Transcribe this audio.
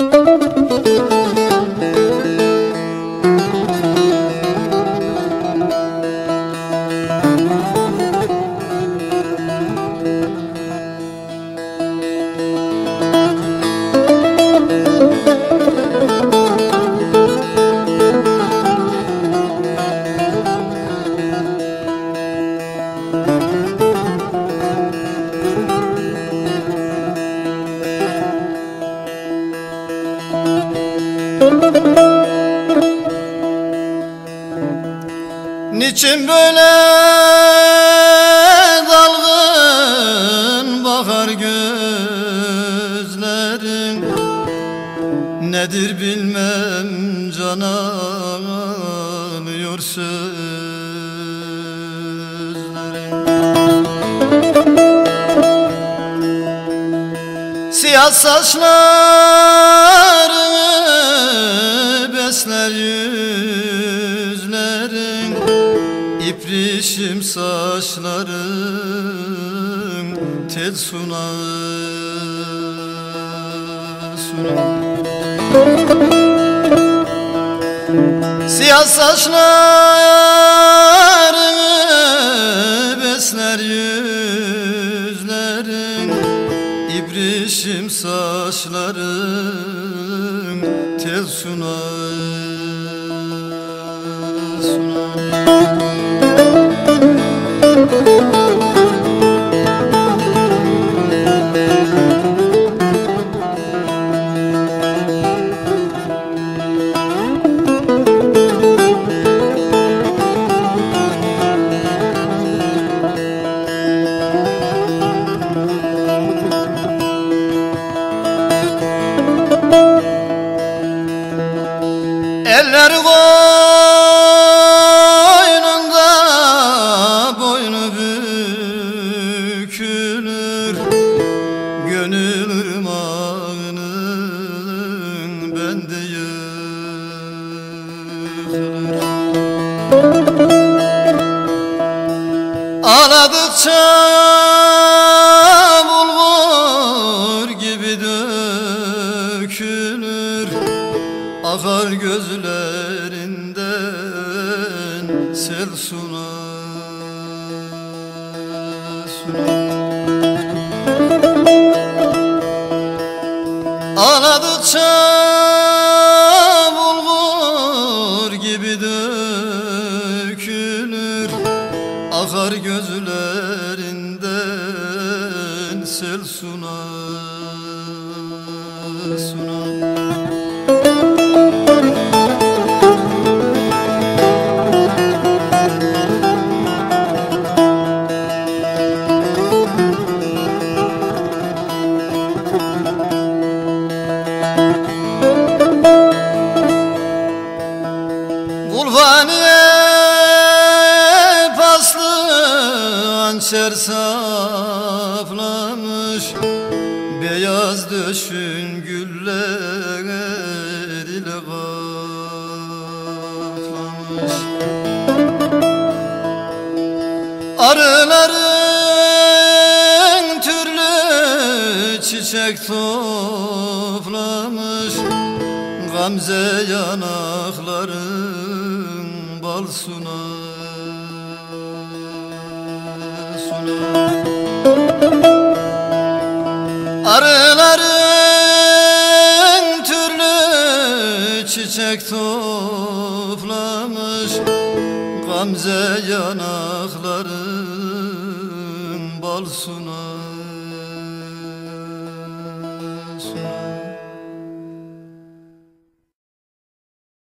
Müzik Niçin böyle dalgın bakar gözlerin? Nedir bilmem can ağlıyor sözlerin. Siyah saçlarını İprişim saçların tel sunağı sunağı Siyah saçlarını besler yüzlerin İbrişim saçların tel sunağı sunağı Eller koynunda boynu bükülür Gönül ırmağının bende yığılır Ağladıkça gözlerinden sel suna Ağladıkça bulgur gibi dökülür. Akar gözlerinden sel suna suna hançer saplamış Beyaz döşün güller ile kaplamış Arıların türlü çiçek toplamış Gamze yanakların bal suna Arıların türlü çiçek toplamış Gamze yanakların bal suna, suna.